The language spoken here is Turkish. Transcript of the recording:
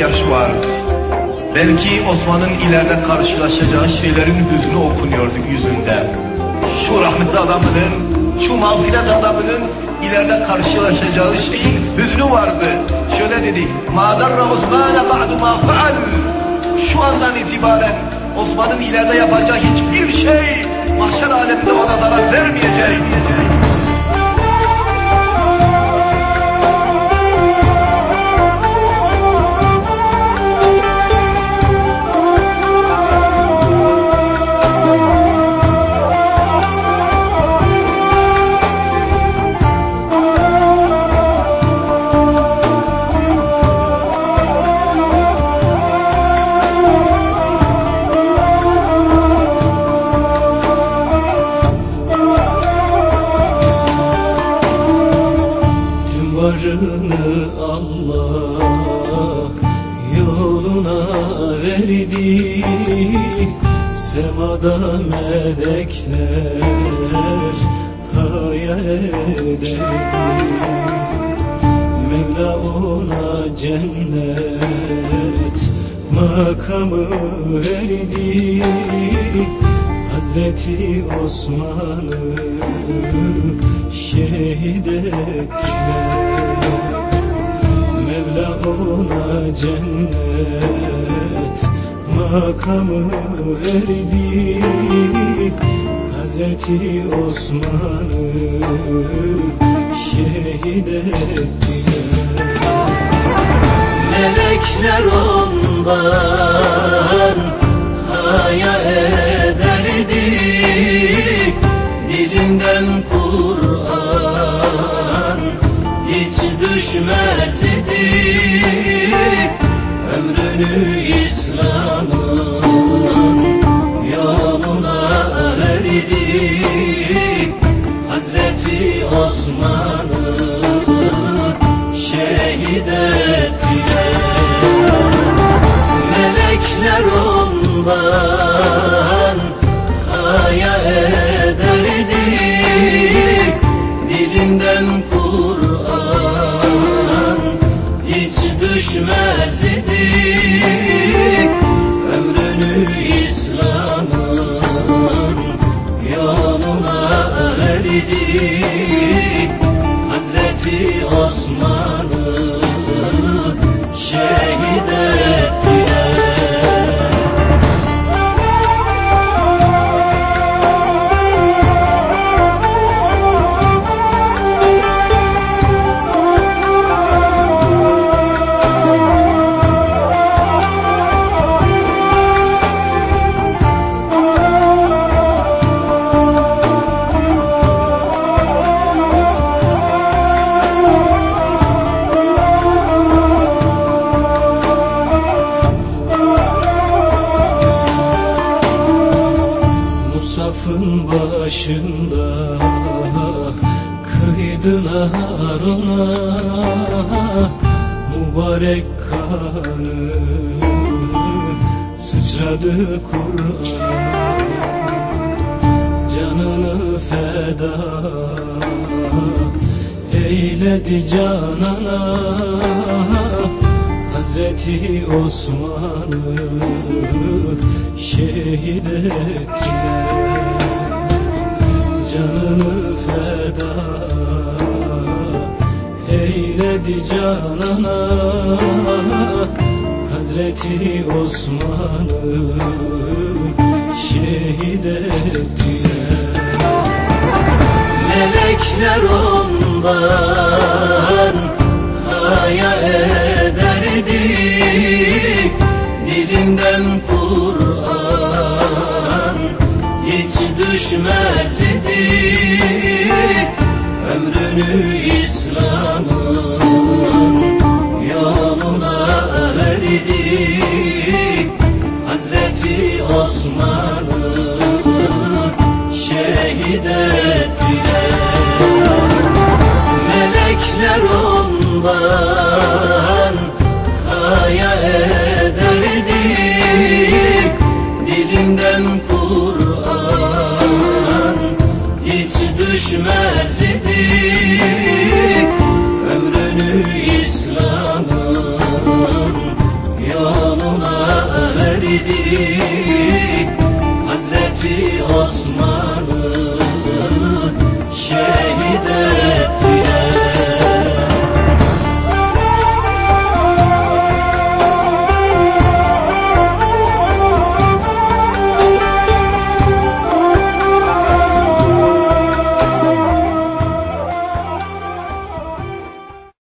yaş var. Belki Osman'ın ileride karşılaşacağı şeylerin hüznü okunuyordu yüzünde. Şu rahmetli adamının, şu mağfiret adamının ileride karşılaşacağı şeyin hüznü vardı. Şöyle dedi, مَا دَرَّ عُثْمَانَ بَعْدُ مَا فَعَلْ Şu andan itibaren Osman'ın ileride yapacağı hiçbir şey mahşer aleminde ona zarar vermeyecek. Verdi Semada melekler hayal ederdi Mevla ona cennet makamı verdi. Hazreti Osman'ı şehit ettiler. Mevla ona cennet makamı verdi Hazreti Osman'ı şehit ettiler. Melekler ondan haya ederdi Dilinden Kur'an hiç düşmezdi Ömrünü İslam'ın yoluna verdi Hazreti Osman'ı şehit ettiler Melekler ondan haya ederdi Dilinden Kur'an hiç Musafın başında kıydılar ona. Mübarek kanı sıçradı Kur'an'a. Canını feda eyledi canana. Hazreti Osman'ı şehit ettiler eyledi canana Hazreti Osman'ı şehit ettiler. Melekler ondan haya